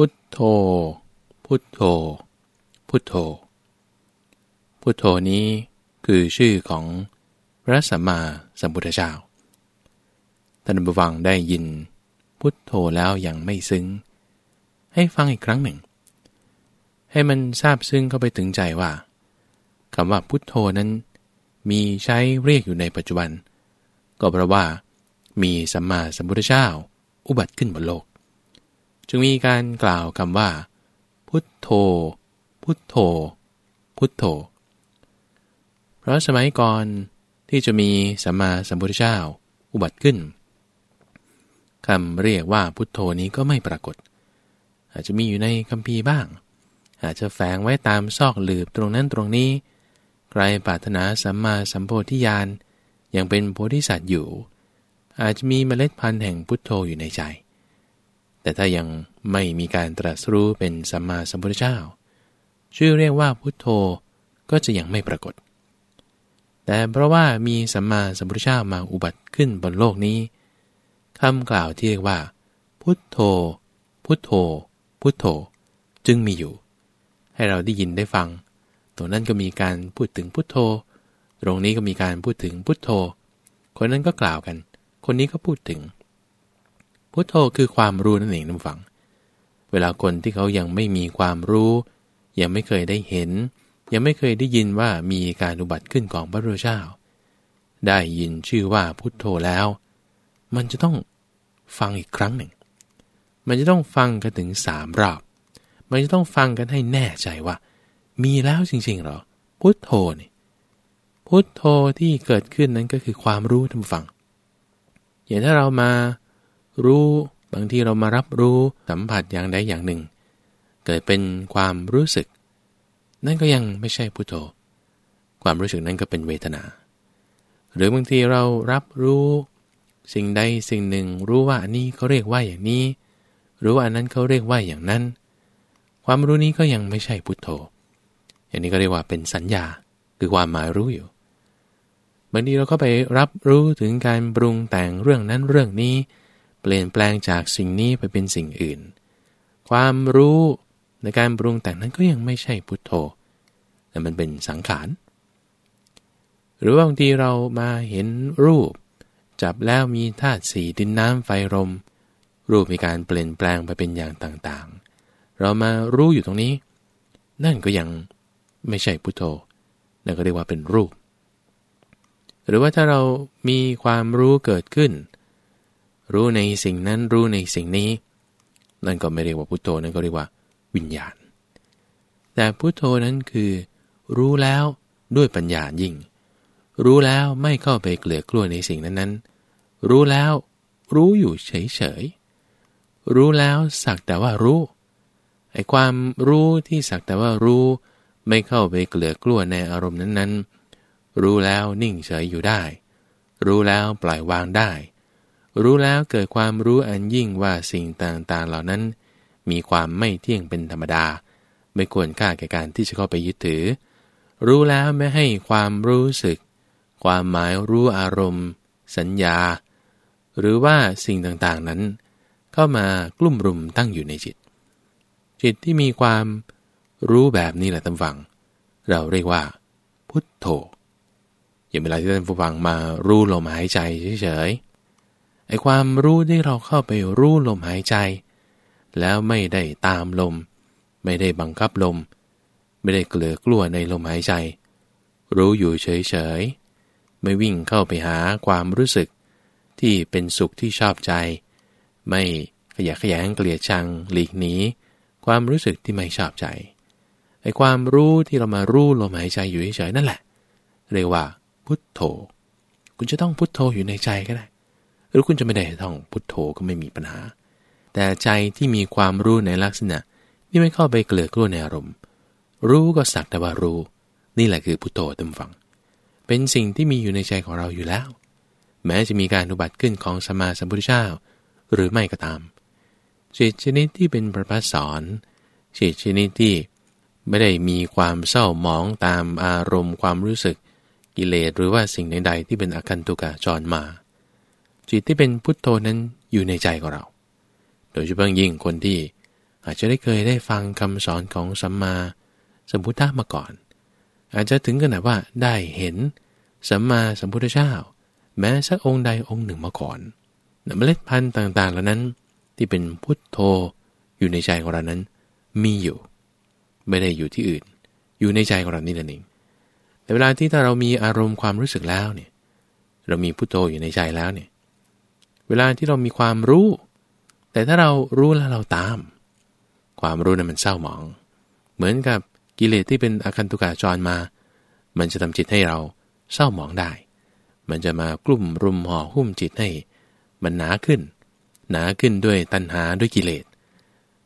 พุทโธ พุทโธ พุทโธ พุทโธนี้คือชื่อของพระสัมมาสัมพุทธเจ้า ท่านผู้ฟังได้ยินพุทโธแล้วยังไม่ซึ้ง ให้ฟังอีกครั้งหนึ่ง ให้มันทราบซึ้งเข้าไปถึงใจว่าคำว่าพุทโธนั้น มีใช้เรียกอยู่ในปัจจุบัน ก็เพราะว่ามีสัมมาสัมพุทธเจ้าอุบัติขึ้นบนโลก จึงมีการกล่าวคำว่า พุทโธ พุทโธ พุทโธ เพราะสมัยก่อนที่จะมีสัมมาสัมพุทธเจ้าอุบัติขึ้นคำเรียกว่าพุทโธนี้ก็ไม่ปรากฏ อาจจะมีอยู่ในคัมภีบ้าง อาจจะแฝงไว้ตามซอกหลืบตรงนั้นตรงนี้ ใครปรารถนาสัมมาสัมโพธิญาณยังเป็นโพธิสัตว์อยู่ อาจจะมีเมล็ดพันธุ์แห่งพุทโธอยู่ในใจ แต่ถ้ายังไม่มีการตรัสรู้เป็นสัมมาสัมพุทธเจ้า ชื่อเรียกว่าพุทโธก็จะยังไม่ปรากฏ แต่เพราะว่ามีสัมมาสัมพุทธเจ้ามาอุบัติขึ้นบนโลกนี้คำกล่าวที่เรียกว่า พุทโธ พุทโธ พุทโธ จึงมีอยู่ ให้เราได้ยินได้ฟัง ตรงนั้นก็มีการพูดถึงพุทโธ ตรงนี้ก็มีการพูดถึงพุทโธ คนนั้นก็กล่าวกัน คนนี้ก็พูดถึง พุทโธคือความรู้นั่นเองน้ฟัง เวลาคนที่เขายังไม่มีความรู้ ยังไม่เคยได้เห็น ยังไม่เคยได้ยินว่ามีการอุบัติขึ้นของพระรูชเจ้า ได้ยินชื่อว่าพุทโธแล้ว มันจะต้องฟังอีกครั้งหนึ่ง มันจะต้องฟังกันถึงสามรอบ มันจะต้องฟังกันให้แน่ใจว่า มีแล้วจริงๆหรอ พุทโธนี่ พุทโธที่เกิดขึ้นนั้นก็คือความรู้ท่านฟัง อย่างถ้าเรามา รู้ บางทีเรามารับรู้สัมผัสอย่างใดอย่างหนึ่ง เกิดเป็นความรู้สึก นั่นก็ยังไม่ใช่พุทโธ ความรู้สึกนั้นก็เป็นเวทนา หรือบางทีเรารับรู้ สิ่งใดสิ่งหนึ่ง รู้ว่าอันนี้เขาเรียกว่าอย่างนี้ รู้ว่าอันนั้นเขาเรียกว่าอย่างนั้น ความรู้นี้ก็ยังไม่ใช่พุทโธ อย่างนี้ก็เรียกว่าเป็นสัญญาคือความหมายรู้อยู่บางทีเราก็ไปรับรู้ถึงการปรุงแต่งเรื่องนั้นเรื่องนี้ ปลี่ยนแปลงจากสิ่งนี้ไปเป็นสิ่งอื่น ความรู้ในการปรุงแต่งนั้นก็ยังไม่ใช่พุทโธ แต่มันเป็นสังขาร หรือบางทีเรามาเห็นรูป จับแล้วมีธาตุสีดินน้ำไฟลมรูปมีการเปลี่ยนแปลงไปเป็นอย่างต่างๆ เรามารู้อยู่ตรงนี้ นั่นก็ยังไม่ใช่พุทโธ นั่นก็เรียกว่าเป็นรูป หรือว่าถ้าเรามีความรู้เกิดขึ้น รู้ในสิ่งนั้นรู้ในสิ่งนี้ นั่นก็ไม่เรียกว่าพุทโธนั่นก็เรียกว่า วิญญาณ แต่พุทโธนั้นคือ รู้แล้วด้วยปัญญายิ่ง รู้แล้วไม่เข้าไปเกลือกลัวในสิ่งนั้นๆ รู้แล้วรู้อยู่เฉยๆ รู้แล้วสักแต่ว่ารู้ไอ้ความรู้ที่สักแต่ว่ารู้ ไม่เข้าไปเกลือกลัวในอารมณ์นั้นๆ รู้แล้วนิ่งเฉยอยู่ได้ รู้แล้วปล่อยวางได้ รู้แล้วเกิดความรู้อันยิ่งว่าสิ่งต่างๆเหล่านั้น มีความไม่เที่ยงเป็นธรรมดา ไม่ควรค่าแก่การที่จะเข้าไปยึดถือ รู้แล้วไม่ให้ความรู้สึก ความหมายรู้อารมณ์ สัญญา หรือว่าสิ่งต่างๆนั้น เข้ามากลุ่มรุมตั้งอยู่ในจิต จิตที่มีความรู้แบบนี้แหละท่านฟัง เราเรียกว่า พุทโธอย่างเวลาที่ท่านฟังมารู้ลมหายใจเฉยๆ ไอ้ความรู้ที่เราเข้าไปรู้ลมหายใจ แล้วไม่ได้ตามลม ไม่ได้บังคับลม ไม่ได้เกลือกลัวในลมหายใจ รู้อยู่เฉยๆ ไม่วิ่งเข้าไปหาความรู้สึกที่เป็นสุขที่ชอบใจ ไม่ขยะขยงเกลียดชังหลีกหนีความรู้สึกที่ไม่ชอบใจไอ้ความรู้ที่เรามารู้ลมหายใจอยู่เฉยๆนั่นแหละ เรียกว่าพุทโธ คุณจะต้องพุทโธอยู่ในใจก็ได้ รือคุณจะไม่ได้ท่องพุทโธก็ไม่มีปัญหา แต่ใจที่มีความรู้ในลักษณะที่ไม่เข้าไปเกลือกลัวในอารมณ์ รู้ก็สักแต่ว่ารู้ นี่แหละคือพุทโธเต็มฝัง เป็นสิ่งที่มีอยู่ในใจของเราอยู่แล้ว แม้จะมีการอุบัติขึ้นของสมาสัมพุทธเจ้า หรือไม่ก็ตามจิตชนิดที่เป็นประพัสสอนจิตชนิดที่ไม่ได้มีความเศร้าหมองตามอารมณ์ความรู้สึก กิเลสหรือว่าสิ่งใดๆที่เป็นอาคันตุกะจรมา จิตที่เป็นพุทโธนั้นอยู่ในใจของเรา โดยเฉพาะยิ่งคนที่อาจจะได้เคยได้ฟังคำสอนของสัมมาสัมพุทธะมาก่อน อาจจะถึงขนาดว่าได้เห็นสัมมาสัมพุทธเจ้า แม้สักองค์ใดองค์หนึ่งมาก่อนเมล็ดพันธุ์ต่างๆเหล่านั้น ที่เป็นพุทโธอยู่ในใจของเรานั้น มีอยู่ ไม่ได้อยู่ที่อื่น อยู่ในใจของเรานี่แหละเองแต่เวลาที่ถ้าเรามีอารมณ์ความรู้สึกแล้วเนี่ยเรามีพุทโธอยู่ในใจแล้วเนี่ย เวลาที่เรามีความรู้ แต่ถ้าเรารู้แล้วเราตาม ความรู้นั้นมันเศร้าหมอง เหมือนกับกิเลสที่เป็นอาคันตุกาจรมา มันจะทำจิตให้เราเศร้าหมองได้ มันจะมากลุ่มรุมห่อหุ้มจิตให้ มันหนาขึ้น หนาขึ้นด้วยตัณหาด้วยกิเลส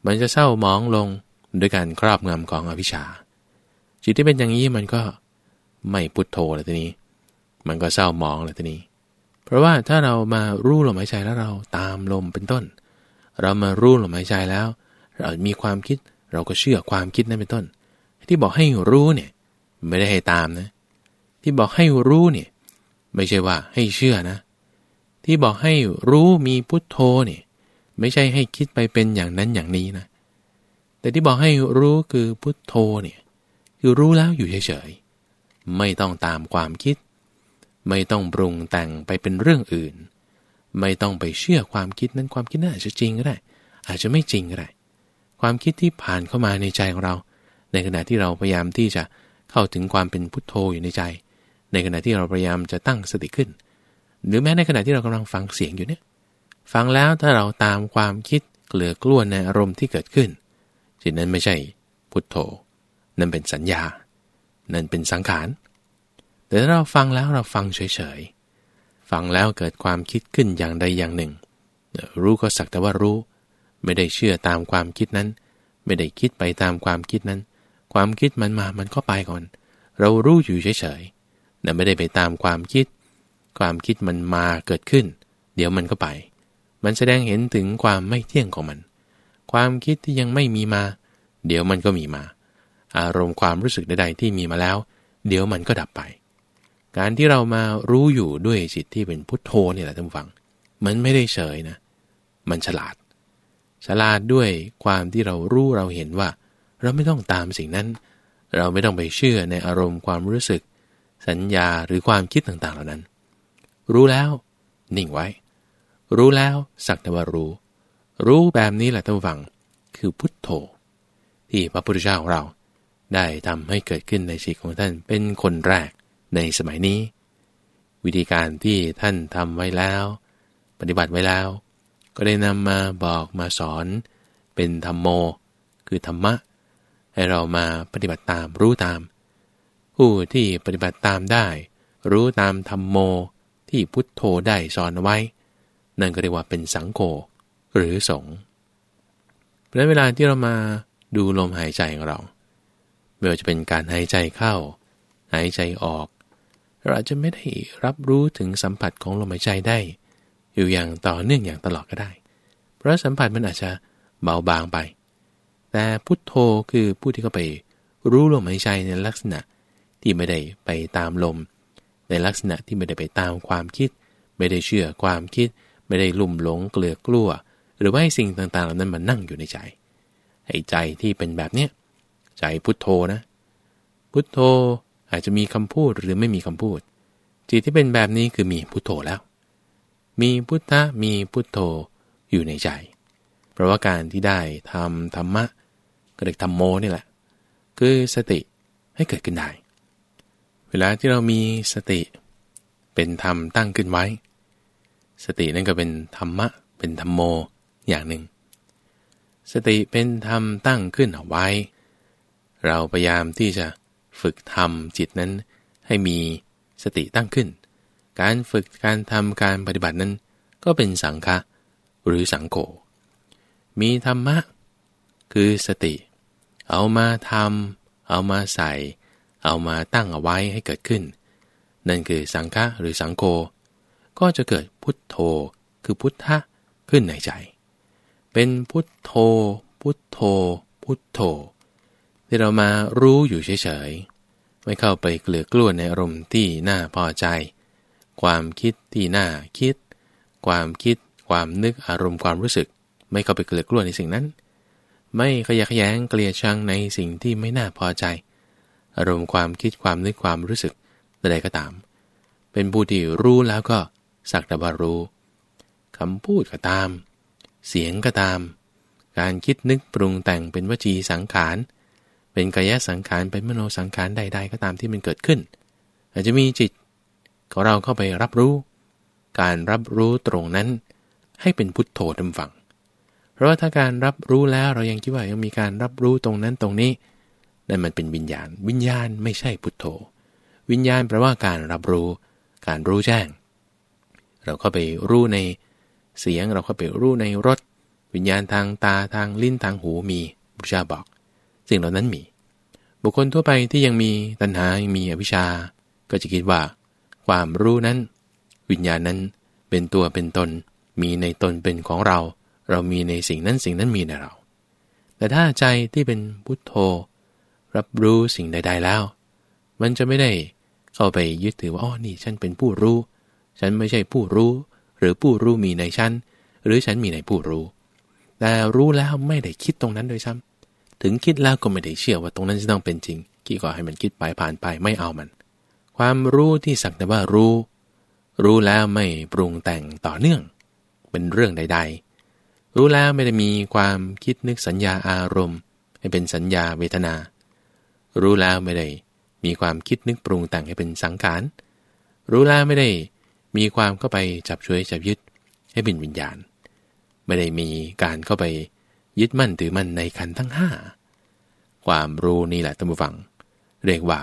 มันจะเศร้าหมองลงด้วยการครอบงำของอวิชชา จิตที่เป็นอย่างนี้มันก็ไม่พุทโธเลยทีนี้ มันก็เศร้าหมองเลยทีนี้ เพราะว่าถ้าเรามารู้ลมหายใจแล้วเราตามลมเป็นต้น เรามารู้ลมหายใจแล้ว เรามีความคิดเราก็เชื่อความคิดนั้นเป็นต้น ที่บอกให้รู้เนี่ยไม่ได้ให้ตามนะ ที่บอกให้รู้เนี่ยไม่ใช่ว่าให้เชื่อนะ ที่บอกให้รู้มีพุทโธเนี่ยไม่ใช่ให้คิดไปเป็นอย่างนั้นอย่างนี้นะ แต่ที่บอกให้รู้คือพุทโธเนี่ยคือรู้แล้วอยู่เฉยๆไม่ต้องตามความคิด ไม่ต้องปรุงแต่งไปเป็นเรื่องอื่น ไม่ต้องไปเชื่อความคิดนั้นความคิดนั้นอาจจะจริงก็ได้ อาจจะไม่จริงก็ได้ ความคิดที่ผ่านเข้ามาในใจของเรา ในขณะที่เราพยายามที่จะเข้าถึงความเป็นพุทโธอยู่ในใจ ในขณะที่เราพยายามจะตั้งสติขึ้น หรือแม้ในขณะที่เรากำลังฟังเสียงอยู่เนี่ยฟังแล้วถ้าเราตามความคิดเกลือกล้วนในอารมณ์ที่เกิดขึ้นจิตนั้นไม่ใช่พุทโธ นั่นเป็นสัญญา นั่นเป็นสังขาร แต่ถ้าเราฟังแล้วเราฟังเฉยๆ ฟังแล้วเกิดความคิดขึ้นอย่างใดอย่างหนึ่ง รู้ก็สักแต่ว่ารู้ ไม่ได้เชื่อตามความคิดนั้น ไม่ได้คิดไปตามความคิดนั้น ความคิดมันมามันก็ไปก่อน เรารู้อยู่เฉยๆแต่ไม่ได้ไปตามความคิด ความคิดมันมาเกิดขึ้น เดี๋ยวมันก็ไป มันแสดงเห็นถึงความไม่เที่ยงของมัน ความคิดที่ยังไม่มีมา เดี๋ยวมันก็มีมา อารมณ์ความรู้สึกใดๆที่มีมาแล้ว เดี๋ยวมันก็ดับไป การที่เรามารู้อยู่ด้วยจิตที่เป็นพุทโธนี่แหละท่านฟัง มันไม่ได้เฉยนะ มันฉลาด ฉลาดด้วยความที่เรารู้เราเห็นว่า เราไม่ต้องตามสิ่งนั้น เราไม่ต้องไปเชื่อในอารมณ์ความรู้สึก สัญญาหรือความคิดต่างๆ เหล่านั้น รู้แล้ว นิ่งไว้ รู้แล้วสักแต่ว่ารู้ รู้แบบนี้แหละท่านฟัง คือพุทโธ ที่พระพุทธเจ้าของเราได้ทำให้เกิดขึ้นในชีวิตของท่านเป็นคนแรก ในสมัยนี้ วิธีการที่ท่านทำไว้แล้ว ปฏิบัติไว้แล้ว ก็ได้นำมาบอกมาสอน เป็นธรรมโม คือธรรมะ ให้เรามาปฏิบัติตามรู้ตาม ผู้ที่ปฏิบัติตามได้ รู้ตามธรรมโมที่พุทโธได้สอนไว้ นั่นก็เรียกว่าเป็นสังโฆหรือสงฆ์เพราะเวลาที่เรามาดูลมหายใจของเรา ไม่ว่าจะเป็นการหายใจเข้า หายใจออก เราอาจจะไม่ได้รับรู้ถึงสัมผัสของลมหายใจได้ อยู่อย่างต่อเนื่องอย่างตลอดก็ได้ เพราะสัมผัสมันอาจจะเบาบางไป แต่พุทโธคือผู้ที่เข้าไปรู้ลมหายใจในลักษณะที่ไม่ได้ไปตามลม ในลักษณะที่ไม่ได้ไปตามความคิด ไม่ได้เชื่อความคิด ไม่ได้ลุ่มหลงเกลือกลัว หรือว่าให้สิ่งต่างๆเหล่านั้นมันนั่งอยู่ในใจให้ใจที่เป็นแบบเนี้ยใจพุทโธนะ พุทโธ อาจจะมีคำพูดหรือไม่มีคำพูด จิตที่เป็นแบบนี้คือมีพุทโธแล้ว มีพุทธะมีพุทโธอยู่ในใจ เพราะว่าการที่ได้ทำธรรมะก็เรียกธรรมโมนี่แหละ คือสติให้เกิดขึ้นได้ เวลาที่เรามีสติเป็นธรรมตั้งขึ้นไว้ สตินั่นก็เป็นธรรมะ เป็นธรรมโมอย่างหนึ่ง สติเป็นธรรมตั้งขึ้นเอาไว้ เราพยายามที่จะ ฝึกทำจิตนั้น ให้มีสติตั้งขึ้น การฝึกการทำการปฏิบัตินั้น ก็เป็นสังฆะหรือสังโฆมีธรรมะ คือสติ เอามาทำเอามาใส่ เอามาตั้งเอาไว้ให้เกิดขึ้น นั่นคือสังฆะหรือสังโฆก็จะเกิดพุทโธ คือพุทธะขึ้นในใจ เป็นพุทโธ พุทโธ พุทโธที่เรามารู้อยู่เฉย ไม่เข้าไปเกลือกล้วนในอารมณ์ที่น่าพอใจ ความคิดที่น่าคิด ความคิด ความนึกอารมณ์ความรู้สึก ไม่เข้าไปเกลือกล้วนในสิ่งนั้น ไม่ขยักแย้งเกลียดชังในสิ่งที่ไม่น่าพอใจ อารมณ์ความคิดความนึกความรู้สึกใดๆก็ตาม เป็นผู้ที่รู้แล้วก็สักแต่ว่ารู้คำพูดก็ตาม เสียงก็ตาม การคิดนึกปรุงแต่งเป็นวจีสังขาร เป็นกายสังขารเป็นมโนสังขารใด ๆ ก็ตามที่มันเกิดขึ้น อาจจะมีจิตของเราเข้าไปรับรู้ การรับรู้ตรงนั้น ให้เป็นพุทโธดำฝัง เพราะว่าถ้าการรับรู้แล้วเรายังคิดว่ายังมีการรับรู้ตรงนั้นตรงนี้นั่นมันเป็นวิญญาณ วิญญาณไม่ใช่พุทโธ วิญญาณแปลว่าการรับรู้ การรู้แจ้ง เราเข้าไปรู้ในเสียงเราเข้าไปรู้ในรสวิญญาณทางตาทางลิ้นทางหูมีบุชาบอก สิ่งเหล่านั้นมี บุคคลทั่วไปที่ยังมีตัณหายังมีอวิชชา ก็จะคิดว่า ความรู้นั้น วิญญาณนั้นเป็นตัวเป็นตน มีในตนเป็นของเรา เรามีในสิ่งนั้นสิ่งนั้นมีในเรา แต่ถ้าใจที่เป็นพุทโธ รับรู้สิ่งใด ๆแล้ว มันจะไม่ได้เข้าไปยึดถือว่าอ๋อนี่ฉันเป็นผู้รู้ ฉันไม่ใช่ผู้รู้ หรือผู้รู้มีในฉัน หรือฉันมีในผู้รู้ แต่รู้แล้วไม่ได้คิดตรงนั้นโดยซ้ำ ถึงคิดแล้วก็ไม่ได้เชื่อว่าตรงนั้นจะต้องเป็นจริงกี่ก็ให้มันคิดไปผ่านไปไม่เอามัน ความรู้ที่สักแต่ว่ารู้ รู้แล้วไม่ปรุงแต่งต่อเนื่อง เป็นเรื่องใด ๆ รู้แล้วไม่ได้มีความคิดนึกสัญญาอารมณ์ ให้เป็นสัญญาเวทนา รู้แล้วไม่ได้มีความคิดนึกปรุงแต่งให้เป็นสังขารรู้แล้วไม่ได้มีความเข้าไปจับช่วยจับยึดให้เป็นวิญญาณ ไม่ได้มีการเข้าไป ยึดมั่นถือมั่นในขันทั้งห้าความรู้นี่แหละท่านผู้ฟัง เรียกว่า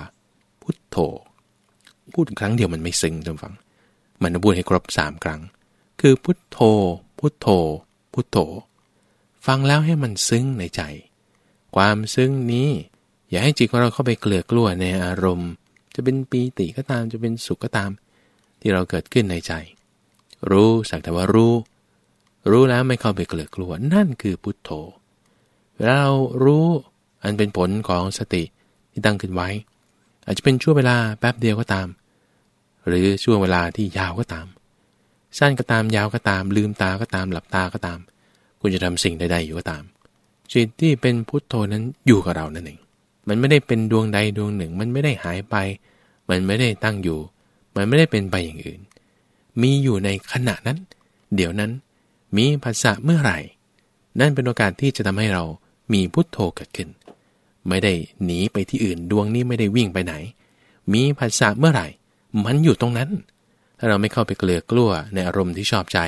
พุทโธ พูดครั้งเดียวมันไม่ซึ้งท่านผู้ฟัง มันต้องพูดให้ครบสามครั้ง คือพุทโธ พุทโธ พุทโธ ฟังแล้วให้มันซึ้งในใจ ความซึ้งนี้ อย่าให้จิตของเราเข้าไปเกลือกลัวในอารมณ์ จะเป็นปีติก็ตามจะเป็นสุขก็ตาม ที่เราเกิดขึ้นในใจ รู้สักแต่ว่ารู้ รู้แล้วไม่เข้าไปเกลือกลัว นั่นคือพุทโธเวลาเรารู้อันเป็นผลของสติที่ตั้งขึ้นไว้ อาจจะเป็นช่วงเวลาแป๊บเดียวก็ตาม หรือช่วงเวลาที่ยาวก็ตาม สั้นก็ตามยาวก็ตาม ลืมตาก็ตามหลับตาก็ตาม คุณจะทำสิ่งใดๆอยู่ก็ตามจิตที่เป็นพุทโธนั้นอยู่กับเรานั่นเองมันไม่ได้เป็นดวงใดดวงหนึ่ง มันไม่ได้หายไป มันไม่ได้ตั้งอยู่ มันไม่ได้เป็นไปอย่างอื่น มีอยู่ในขณะนั้น เดี๋ยวนั้น มีภาษาเมื่อไหร่ นั่นเป็นโอกาสที่จะทำให้เรามีพุทโธเกิดขึ้น ไม่ได้หนีไปที่อื่นดวงนี้ไม่ได้วิ่งไปไหน มีภาษาเมื่อไหร่ มันอยู่ตรงนั้น ถ้าเราไม่เข้าไปเกลือกลั้วในอารมณ์ที่ชอบใจ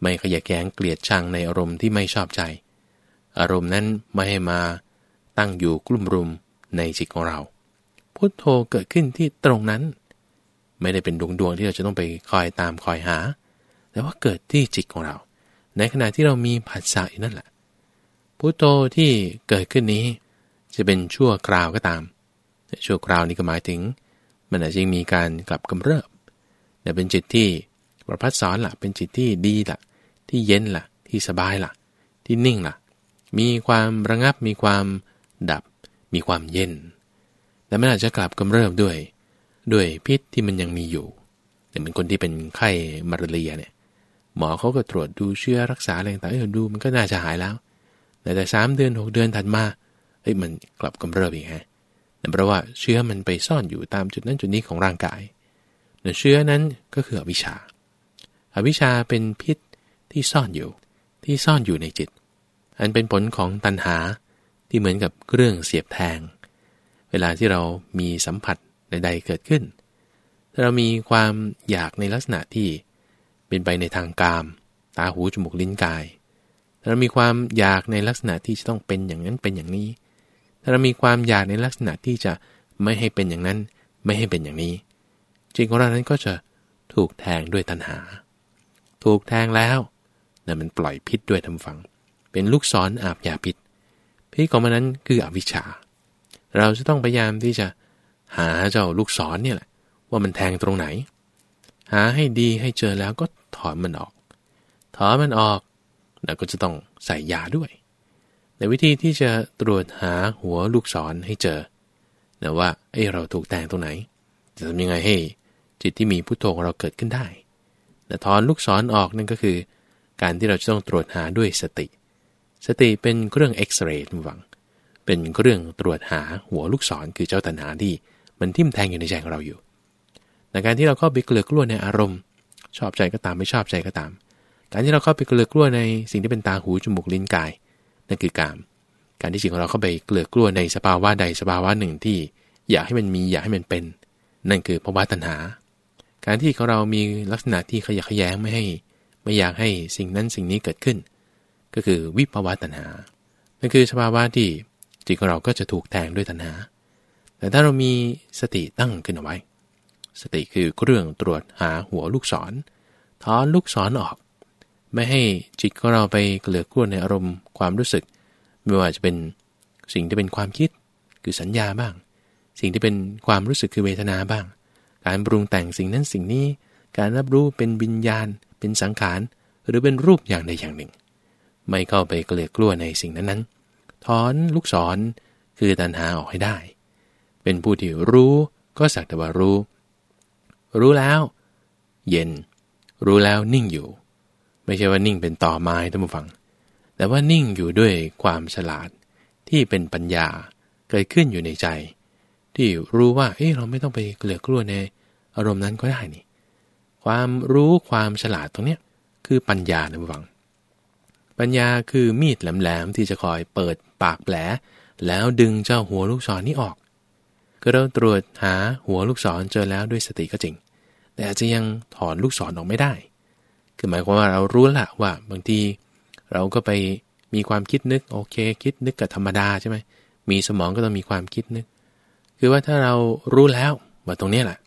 ไม่ขยะแย้งเกลียดชังในอารมณ์ที่ไม่ชอบใจ อารมณ์นั้นไม่ให้มาตั้งอยู่กลุ่มรุมในจิตของเรา พุทโธเกิดขึ้นที่ตรงนั้น ไม่ได้เป็นดวงดวงที่เราจะต้องไปคอยตามคอยหา แต่ว่าเกิดที่จิตของเรา ในขณะที่เรามีผัสสะอยู่นั่นแหละพุทโธที่เกิดขึ้นนี้ จะเป็นชั่วคราวก็ตามชั่วคราวนี้ก็หมายถึง มันอาจจะมีการกลับกำเริบแต่เป็นจิตที่ประพัดสอนละ่ะ เป็นจิตที่ดีละ่ะ ที่เย็นละ่ะ ที่สบายละ่ะ ที่นิ่งละ่ะ มีความระงับมีความดับ มีความเย็น แต่มันอาจจะกลับกำเริบด้วย ด้วยพิษที่มันยังมีอยู่แต่เหมือนคนที่เป็นไข้มาเรียเนี่ย หมอเขาก็ตรวจดูเชื้อรักษาอะไรต่างๆเออดูมันก็น่าจะหายแล้วแต่แต่สามเดือนหกเดือนถัดมาเฮ้ยมันกลับกำเริบอีกฮะนั่นเพราะว่าเชื้อมันไปซ่อนอยู่ตามจุดนั้นจุดนี้ของร่างกายเชื้อนั้นก็คืออวิชชา อวิชชาเป็นพิษที่ซ่อนอยู่ ที่ซ่อนอยู่ในจิต อันเป็นผลของตัณหาที่เหมือนกับเครื่องเสียบแทง เวลาที่เรามีสัมผัสใดๆเกิดขึ้น เรามีความอยากในลักษณะที่ เป็นไปในทางกาม ตาหูจมูกลิ้นกาย ถ้าเรามีความอยากในลักษณะที่จะต้องเป็นอย่างนั้นเป็นอย่างนี้ ถ้าเรามีความอยากในลักษณะที่จะไม่ให้เป็นอย่างนั้นไม่ให้เป็นอย่างนี้จิตของเรานั้นก็จะถูกแทงด้วยตัณหา ถูกแทงแล้วนั่นมันปล่อยพิษด้วยทำฝัง เป็นลูกศรออาบยาพิษ พิษของมันนั้นคืออวิชชา เราจะต้องพยายามที่จะหาเจ้าลูกศรเนี่ยแหละว่ามันแทงตรงไหน หาให้ดีให้เจอแล้วก็ถอนมันออก ถอนมันออก แล้วก็จะต้องใส่ยาด้วย ในวิธีที่จะตรวจหาหัวลูกศรให้เจอนะว่าเอ้เราถูกแทงตรงไหน จะทำยังไงให้จิตที่มีพุทโธของเราเกิดขึ้นได้แต่ถอนลูกศรอออกนั่นก็คือ การที่เราจะต้องตรวจหาด้วยสติ สติเป็นเครื่องเอ็กซเรย์ทุกฝัง เป็นเครื่องตรวจหาหัวลูกศรคือเจ้าตัณหาที่มันทิ่มแทงอยู่ในใจของเราอยู่ ในการที่เราเข้าไปเกลือกลัวในอารมณ์ ชอบใจก็ตามไม่ชอบใจก็ตาม การที่เราเข้าไปเกลือกลัวในสิ่งที่เป็นตาหูจมูกลิ้นกายนั่นคือกาม การที่จิตของเราเข้าไปเกลือกลัวในสภาวะใดสภาวะหนึ่งที่ อยากให้มันมีอยากให้มันเป็น นั่นคือภาวะตัณหา การที่ของเรามีลักษณะที่ขยะแขยงไม่ให้ ไม่อยากให้สิ่งนั้นสิ่งนี้เกิดขึ้น ก็คือวิภาวะตัณหา นั่นคือสภาวะที่จิตของเราก็จะถูกแทงด้วยตัณหา แต่ถ้าเรามีสติตั้งขึ้นเอาไว้ สติคือเครื่องตรวจหาหัวลูกศรถอนลูกศรอออกไม่ให้จิตของเราไปเกลือกลัวในอารมณ์ความรู้สึก ไม่ว่าจะเป็นสิ่งที่เป็นความคิดคือสัญญาบ้าง สิ่งที่เป็นความรู้สึกคือเวทนาบ้าง การปรุงแต่งสิ่งนั้นสิ่งนี้ การรับรู้เป็นวิญญาณ เป็นสังขารหรือเป็นรูปอย่างใดอย่างหนึ่ง ไม่เข้าไปเกลียกลัวในสิ่งนั้นๆถอนลูกศรคือตัณหาออกให้ได้ เป็นผู้ที่รู้ก็สักแต่ว่ารู้ รู้แล้ว เย็น รู้แล้วนิ่งอยู่ ไม่ใช่ว่านิ่งเป็นต่อไม้ท่านผู้ฟัง แต่ว่านิ่งอยู่ด้วยความฉลาดที่เป็นปัญญาเกิดขึ้นอยู่ในใจ ที่รู้ว่าเอ้เราไม่ต้องไปเกลือกลัวในอารมณ์นั้นก็ได้นี่ ความรู้ความฉลาดตรงเนี้ยคือปัญญานะบัง ปัญญาคือมีดแหลมๆที่จะคอยเปิดปากแผล แล้วดึงเจ้าหัวลูกศรนี้ออกก็เราตรวจหาหัวลูกศรเจอแล้วด้วยสติก็จริง แต่อาจจะยังถอนลูกศรออกไม่ได้ คือหมายความว่าเรารู้ละว่าบางทีเราก็ไปมีความคิดนึกโอเค คิดนึกกับธรรมดาใช่ไหมมีสมองก็ต้องมีความคิดนึก คือว่าถ้าเรารู้แล้วว่าตรงนี้แหละ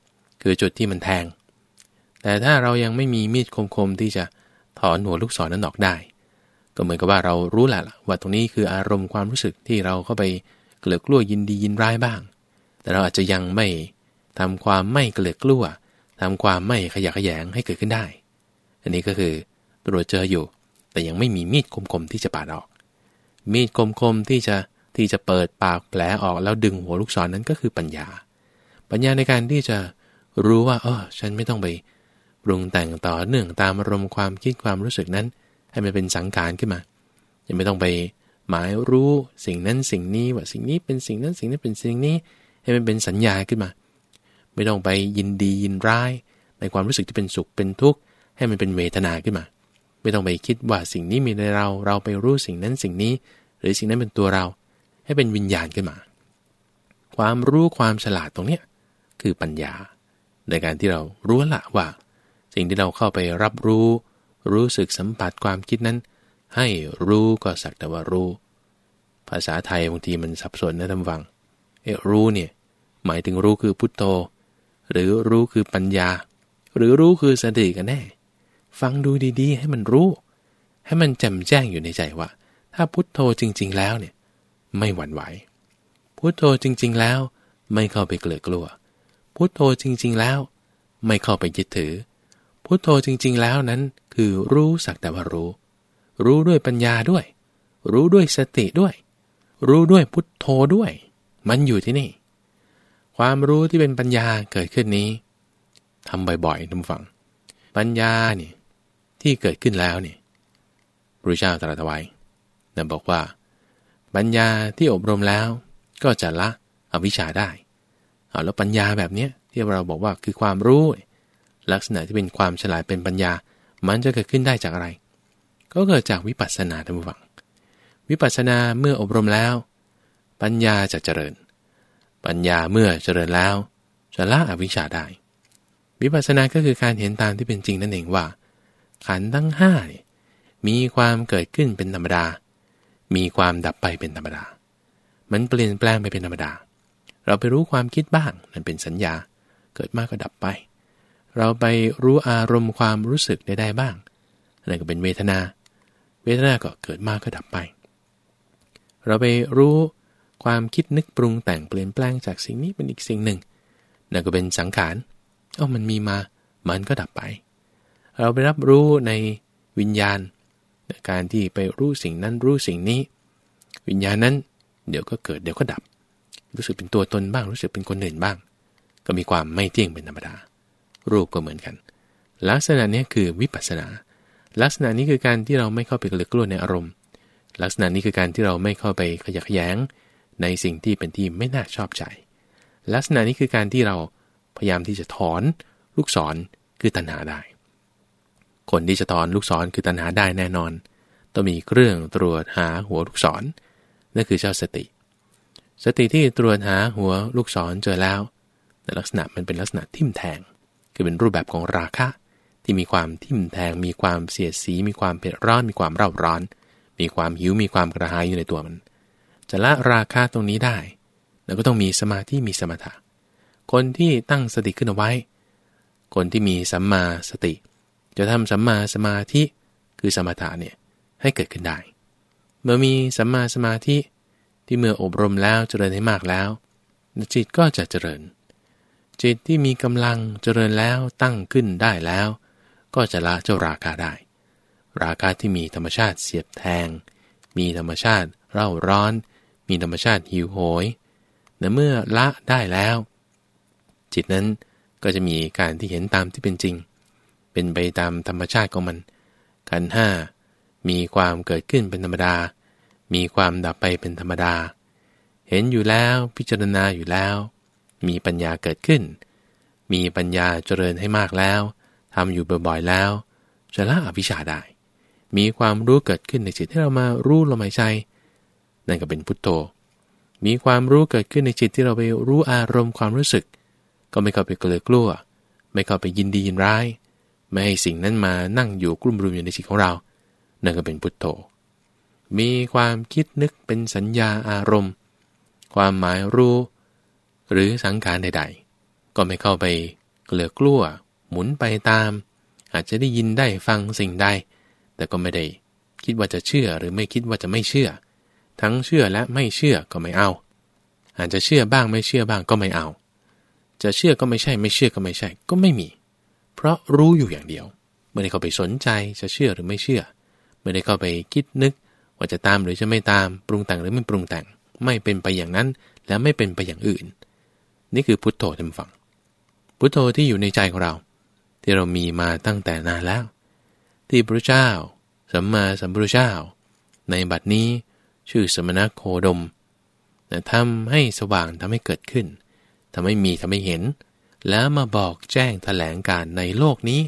คือจุดที่มันแทง แต่ถ้าเรายังไม่มีมีดคมๆที่จะถอนหัวลูกศรนั้นออกได้ ก็เหมือนกับว่าเรารู้แหละว่าตรงนี้คืออารมณ์ความรู้สึกที่เราเข้าไปเกลือกลัวยินดียินร้ายบ้าง แต่เราอาจจะยังไม่ทำความไม่เกลือกลัว ทำความไม่ขยะขยงให้เกิดขึ้นได้ อันนี้ก็คือตรวจเจออยู่ แต่ยังไม่มีมีดคมๆที่จะปาดออก มีดคมๆที่จะที่จะเปิดปากแผลออกแล้วดึงหัวลูกศรนนั้นก็คือปัญญา ปัญญาในการที่จะรู้ว่าเออฉันไม่ต้องไปปรุงแต่งต่อเนื่องตามอารมณ์ความคิดความรู้สึกนั้น ให้มันเป็นสังขารขึ้นมายังไม่ต้องไปหมายรู้สิ่งนั้นสิ่งนี้ว่าสิ่งนี้เป็นสิ่งนั้นสิ่งนี้เป็นสิ่งนี้ ให้มันเป็นสัญญาขึ้นมา ไม่ต้องไปยินดียินร้าย ในความรู้สึกที่เป็นสุขเป็นทุกข์ให้มันเป็นเวทนาขึ้นมา ไม่ต้องไปคิดว่าสิ่งนี้มีในเรา เราไปรู้สิ่งนั้นสิ่งนี้ หรือสิ่งนั้นเป็นตัวเรา ให้เป็นวิญญาณขึ้นมา ความรู้ความฉลาดตรงเนี้ยคือปัญญา ในการที่เรารู้ละว่า สิ่งที่เราเข้าไปรับรู้ รู้สึกสัมผัสความคิดนั้น ให้รู้ก็สักแต่ว่ารู้ ภาษาไทยบางทีมันสับสนนะท่านฟังเอรู้เนี่ยหมายถึงรู้คือพุทโธ หรือรู้คือปัญญา หรือรู้คือสติกันแน่ ฟังดูดีๆ ให้มันรู้ ให้มันแจ่มแจ้งอยู่ในใจว่า ถ้าพุทโธจริง ๆ แล้วเนี่ย ไม่หวั่นไหว พุทโธจริง ๆ แล้ว ไม่เข้าไปเกลือกลัว พุทโธจริง ๆ แล้ว ไม่เข้าไปยึดถือ พุทโธจริง ๆ แล้วนั้น คือรู้สักแต่ว่ารู้ รู้ด้วยปัญญาด้วย รู้ด้วยสติด้วย รู้ด้วยพุทโธด้วย มันอยู่ที่นี่ ความรู้ที่เป็นปัญญาเกิดขึ้นนี้ทำบ่อยๆทุกฝัง ปัญญาเนี่ยที่เกิดขึ้นแล้วเนี่ยพระเจ้าตรัสไว้นะบอกว่า ปัญญาที่อบรมแล้ว ก็จะละอวิชชาได้เอาแล้วปัญญาแบบเนี้ยที่เราบอกว่าคือความรู้ ลักษณะที่เป็นความฉลาดเป็นปัญญา มันจะเกิดขึ้นได้จากอะไร ก็เกิดจากวิปัสสนาท่านผู้ฟัง วิปัสสนาเมื่ออบรมแล้ว ปัญญาจะเจริญ ปัญญาเมื่อเจริญแล้วจะละอวิชชาได้ วิปัสสนาก็คือการเห็นตามที่เป็นจริงนั่นเองว่า ขันธ์ทั้งห้าเนี่ยมีความเกิดขึ้นเป็นธรรมดา มีความดับไปเป็นธรรมดา มันเปลี่ยนแปลงไปเป็นธรรมดา เราไปรู้ความคิดบ้างนั่นเป็นสัญญา เกิดมากก็ดับไป เราไปรู้อารมณ์ความรู้สึกได้ได้บ้างนั่นก็เป็นเวทนา เวทนาก็เกิดมากก็ดับไป เราไปรู้ ความคิดนึกปรุงแต่งเปลี่ยนแปลงจากสิ่งนี้เป็นอีกสิ่งหนึ่งนั่นก็เป็นสังขารเอ้ามันมีมา มันก็ดับไป เราไปรับรู้ในวิญญาณ การที่ไปรู้สิ่งนั้นรู้สิ่งนี้ วิญญาณนั้น เดี๋ยวก็เกิดเดี๋ยวก็ดับ รู้สึกเป็นตัวตนบ้าง รู้สึกเป็นคนอื่นบ้าง ก็มีความไม่เที่ยงเป็นธรรมดา รูปก็เหมือนกัน ลักษณะนี้คือวิปัสสนา ลักษณะนี้คือการที่เราไม่เข้าไปกลือกลัวในอารมณ์ ลักษณะนี้คือการที่เราไม่เข้าไปขยักขยง ในสิ่งที่เป็นที่ไม่น่าชอบใจ ลักษณะนี้คือการที่เราพยายามที่จะถอนลูกศรคือตัณหาได้ คนที่จะถอนลูกศรคือตัณหาได้แน่นอน ต้องมีเครื่องตรวจหาหัวลูกศรนั่นคือเจ้าสติ สติที่ตรวจหาหัวลูกศรเจอแล้วแต่ลักษณะมันเป็นลักษณะทิ่มแทง คือเป็นรูปแบบของราคะ ที่มีความทิ่มแทง มีความเสียดสี มีความเผ็ดร้อน มีความเร่าร้อน มีความหิว มีความกระหายอยู่ในตัวมัน จะละราคะตรงนี้ได้ แล้วก็ต้องมีสมาธิมีสมถะ คนที่ตั้งสติขึ้นเอาไว้ คนที่มีสัมมาสติ จะทำสัมมาสมาธิคือสมถะเนี่ยให้เกิดขึ้นได้ เมื่อมีสัมมาสมาธิที่เมื่ออบรมแล้วเจริญให้มากแล้ว จิตก็จะเจริญ จิตที่มีกำลังเจริญแล้วตั้งขึ้นได้แล้ว ก็จะละเจ้าราคาได้ ราคาที่มีธรรมชาติเสียบแทง มีธรรมชาติเร่าร้อน มีธรรมชาติหิวโหยแต่เมื่อละได้แล้ว จิตนั้นก็จะมีการที่เห็นตามที่เป็นจริง เป็นไปตามธรรมชาติของมัน ขันห้ามีความเกิดขึ้นเป็นธรรมดา มีความดับไปเป็นธรรมดา เห็นอยู่แล้วพิจารณาอยู่แล้ว มีปัญญาเกิดขึ้น มีปัญญาเจริญให้มากแล้วทำอยู่บ่อยๆแล้วจะละอภิชาได้ มีความรู้เกิดขึ้นในจิตที่เรามารู้ลมหายใจ นั่นก็เป็นพุทโธ มีความรู้เกิดขึ้นในจิตที่เราไปรู้อารมณ์ความรู้สึก ก็ไม่เข้าไปเกลือกลัว ไม่เข้าไปยินดียินร้าย ไม่ให้สิ่งนั้นมานั่งอยู่กลุ่มรุมอยู่ในจิตของเรา นั่นก็เป็นพุทโธ มีความคิดนึกเป็นสัญญาอารมณ์ ความหมายรู้ หรือสังขารใด ๆ ก็ไม่เข้าไปเกลือกลัว หมุนไปตาม อาจจะได้ยินได้ฟังสิ่งใด แต่ก็ไม่ได้คิดว่าจะเชื่อหรือไม่คิดว่าจะไม่เชื่อ ทั้งเชื่อและไม่เชื่อก็ไม่เอา อาจจะเชื่อบ้างไม่เชื่อบ้างก็ไม่เอา จะเชื่อก็ไม่ใช่ ไม่เชื่อก็ไม่ใช่ ก็ไม่มี เพราะรู้อยู่อย่างเดียว ไม่ได้เข้าไปสนใจจะเชื่อหรือไม่เชื่อ ไม่ได้เข้าไปคิดนึก ว่าจะตามหรือจะไม่ตามปรุงแต่งหรือไม่ปรุงแต่ง ไม่เป็นไปอย่างนั้น แล้วไม่เป็นไปอย่างอื่น นี่คือพุทโธท่านฟังพุทโธที่อยู่ในใจของเรา ที่เรามีมาตั้งแต่นานแล้ว ที่พระเจ้าสัมมาสัมพุทธเจ้า ในบัดนี้ ชื่อสมณโคดมแต่ทำให้สว่างทำให้เกิดขึ้นทำให้มีทำให้เห็น แล้วมาบอกแจ้งแถลงการในโลกนี้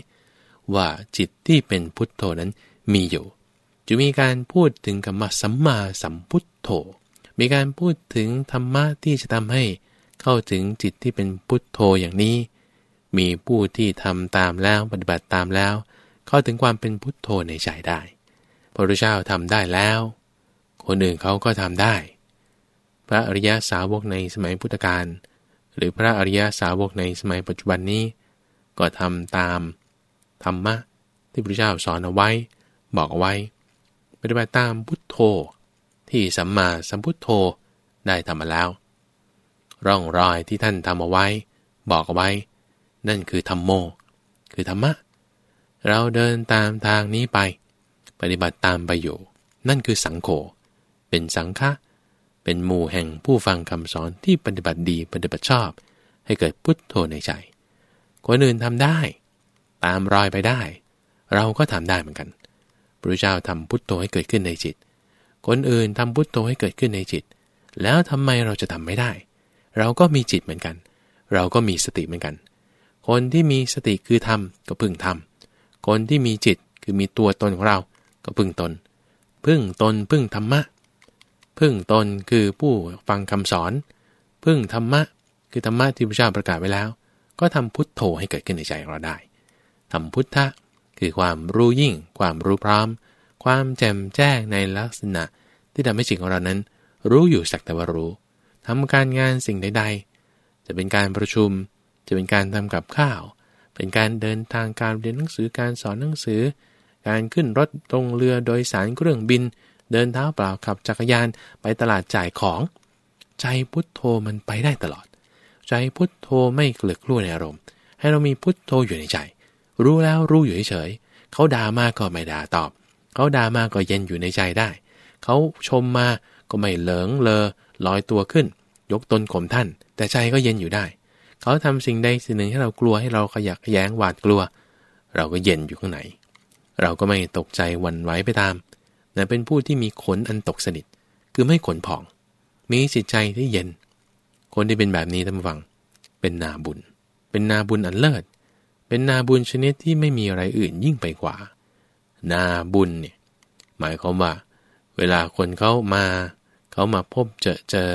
ว่าจิตที่เป็นพุทโธนั้นมีอยู่ จะมีการพูดถึงคำว่าสัมมาสัมพุทโธ มีการพูดถึงธรรมะที่จะทำให้เข้าถึงจิตที่เป็นพุทโธอย่างนี้ มีผู้ที่ทำตามแล้วปฏิบัติตามแล้ว เข้าถึงความเป็นพุทโธในใจได้ พระพุทธเจ้าทำได้แล้ว คนอื่นเขาก็ทำได้ พระอริยสาวกในสมัยพุทธกาลหรือพระอริยสาวกในสมัยปัจจุบันนี้ ก็ทำตามธรรมะที่พระเจ้าสอนเอาไว้ บอกเอาไว้ ปฏิบัติตามพุทโธ ที่สัมมาสัมพุทโธได้ทำมาแล้ว ร่องรอยที่ท่านทำเอาไว้ บอกเอาไว้ นั่นคือธรรมโม คือธรรมะ เราเดินตามทางนี้ไป ปฏิบัติตามไปอยู่ นั่นคือสังโฆ เป็นสังฆะเป็นหมู่แห่งผู้ฟังคำสอนที่ปฏิบัติดีปฏิบัติชอบ ให้เกิดพุทโธในใจ คนอื่นทำได้ ตามรอยไปได้ เราก็ทำได้เหมือนกันพระเจ้าทำพุทโธให้เกิดขึ้นในจิต คนอื่นทำพุทโธให้เกิดขึ้นในจิต แล้วทำไมเราจะทำไม่ได้ เราก็มีจิตเหมือนกัน เราก็มีสติเหมือนกัน คนที่มีสติคือทำก็พึ่งทำคนที่มีจิตคือมีตัวตนของเรา ก็พึ่งตน พึ่งตนพึ่งธรรมะ พึ่งตนคือผู้ฟังคำสอน พึ่งธรรมะ คือธรรมะที่พระเจ้าประกาศไว้แล้ว ก็ทำพุทโธให้เกิดขึ้นในใจของเราได้ทำพุทธะคือความรู้ยิ่ง ความรู้พร้อม ความแจ่มแจ้งในลักษณะ ที่ทำให้จิตของเรานั้น รู้อยู่สักแต่ว่ารู้ทำการงานสิ่งใด ๆ จะเป็นการประชุม จะเป็นการทำกับข้าว เป็นการเดินทางการเรียนหนังสือการสอนหนังสือ การขึ้นรถตรงเรือโดยสารเครื่องบิน เดินเท้าเปล่าขับจักรยานไปตลาดจ่ายของ ใจพุทโธมันไปได้ตลอด ใจพุทโธไม่เกลือกลัวในอารมณ์ ให้เรามีพุทโธอยู่ในใจ รู้แล้วรู้อยู่เฉยเขาด่ามาก็ไม่ด่าตอบ เขาด่ามาก็เย็นอยู่ในใจได้ เขาชมมาก็ไม่เหลิงเลอลอยตัวขึ้น ยกตนข่มท่าน แต่ใจก็เย็นอยู่ได้ เขาทำสิ่งใดสิ่งหนึ่งให้เรากลัวให้เราขยักแย้งหวาดกลัว เราก็เย็นอยู่ข้างในเราก็ไม่ตกใจวันไหวไปตาม นะเป็นผู้ที่มีขนอันตกสนิท คือไม่ขนผ่อง มีจิตใจที่เย็น คนที่เป็นแบบนี้ท่านฟัง เป็นนาบุญ เป็นนาบุญอันเลิศ เป็นนาบุญชนิดที่ไม่มีอะไรอื่นยิ่งไปกว่า นาบุญเนี่ยหมายความว่า เวลาคนเขามา เขามาพบเจอเจอ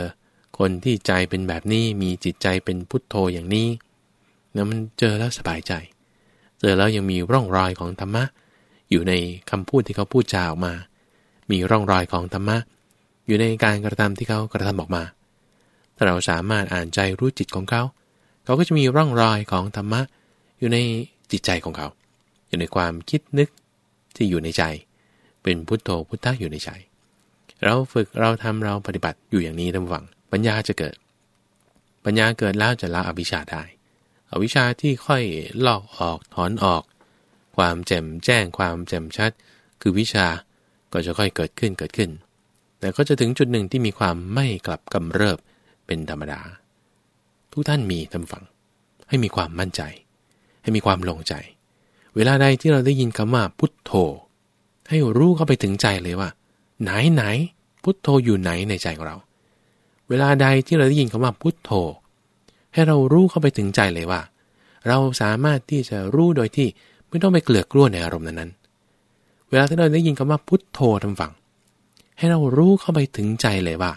คนที่ใจเป็นแบบนี้มีจิตใจเป็นพุทโธอย่างนี้แล้วมันเจอแล้วสบายใจ เจอแล้วยังมีร่องรอยของธรรมะ อยู่ในคำพูดที่เขาพูดจาออกมา มีร่องรอยของธรรมะ อยู่ในการกระทำที่เขากระทำออกมา ถ้าเราสามารถอ่านใจรู้จิตของเขา เขาก็จะมีร่องรอยของธรรมะ อยู่ในจิตใจของเขา อยู่ในความคิดนึกที่อยู่ในใจ เป็นพุทโธพุทธะอยู่ในใจ เราฝึกเราทำเราปฏิบัติอยู่อย่างนี้ทำฝังปัญญาจะเกิด ปัญญาเกิดแล้วจะละอวิชชาได้ อวิชชาที่ค่อยลอกออกถอนออก ความแจ่มแจ้งความแจ่มชัด คือวิชา ก็จะค่อยเกิดขึ้นเกิดขึ้น แต่ก็จะถึงจุดหนึ่งที่มีความไม่กลับกำเริบเป็นธรรมดา ทุกท่านมีทำฝัง ให้มีความมั่นใจ ให้มีความลงใจ เวลาใดที่เราได้ยินคำว่าพุทโธ ให้รู้เข้าไปถึงใจเลยว่า ไหนไหน พุทโธอยู่ไหนในใจของเรา เวลาใดที่เราได้ยินคำว่าพุทโธ ให้เรารู้เข้าไปถึงใจเลยว่า เราสามารถที่จะรู้โดยที่ไม่ต้องไปเกลือกลั้วในอารมณ์นั้นๆ เวลาที่เราได้ยินคำว่าพุทโธทำฝัง ให้เรารู้เข้าไปถึงใจเลยว่า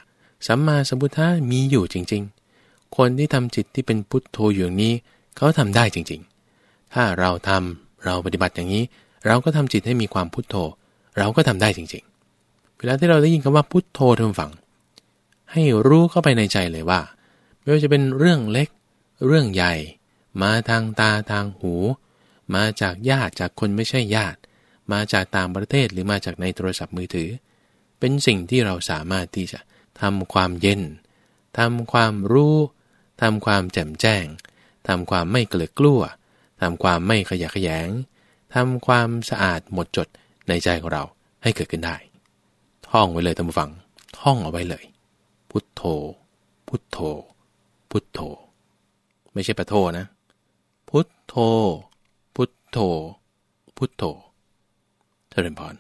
สัมมาสัมพุทธะมีอยู่จริง ๆ คนที่ทำจิตที่เป็นพุทโธอย่างนี้ เขาทำได้จริง ๆ ถ้าเราทำเราปฏิบัติอย่างนี้ เราก็ทำจิตให้มีความพุทโธ เราก็ทำได้จริง ๆ เวลาที่เราได้ยินคำว่าพุทโธทำฝัง ให้รู้เข้าไปในใจเลยว่า ไม่ว่าจะเป็นเรื่องเล็ก เรื่องใหญ่ มาทางตาทางหู มาจากญาติจากคนไม่ใช่ญาติ มาจากต่างประเทศหรือมาจากในโทรศัพท์มือถือ เป็นสิ่งที่เราสามารถที่จะทำความเย็นทำความรู้ทำความแจ่มแจ้งทำความไม่เกลือกลั้วทำความไม่ขยะแขยงทำความสะอาดหมดจดในใจของเราให้เกิดขึ้นได้ ท่องไว้เลยท่านผู้ฟัง ท่องเอาไว้เลย พุทโธ พุทโธ พุทโธ ไม่ใช่ปะโทนะ พุทโธ พุทโธ พุทโธ เทริญพร